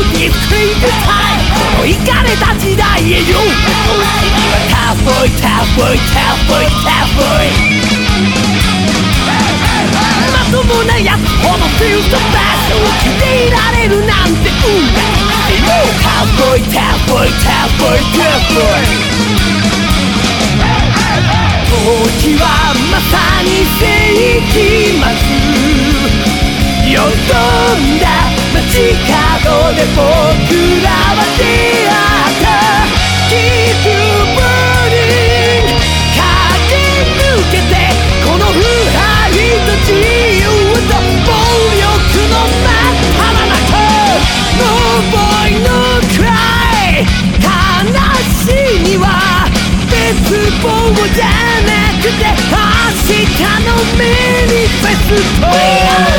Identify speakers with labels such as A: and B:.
A: このイカれた時代へよタフボイタフボイタフボイタフボイまともなやつほどフィルトバッシュを着ていられるなんて。うん。タフボイタフボイタフボイタフボイ時はまさに世ますよどんだ間近角で僕らは出会ったキープブーニング駆け抜けてこの腐敗と自由と暴力の真っ只中 No boy no cry 悲しみは絶望じゃなくて明日のメニフェスト We are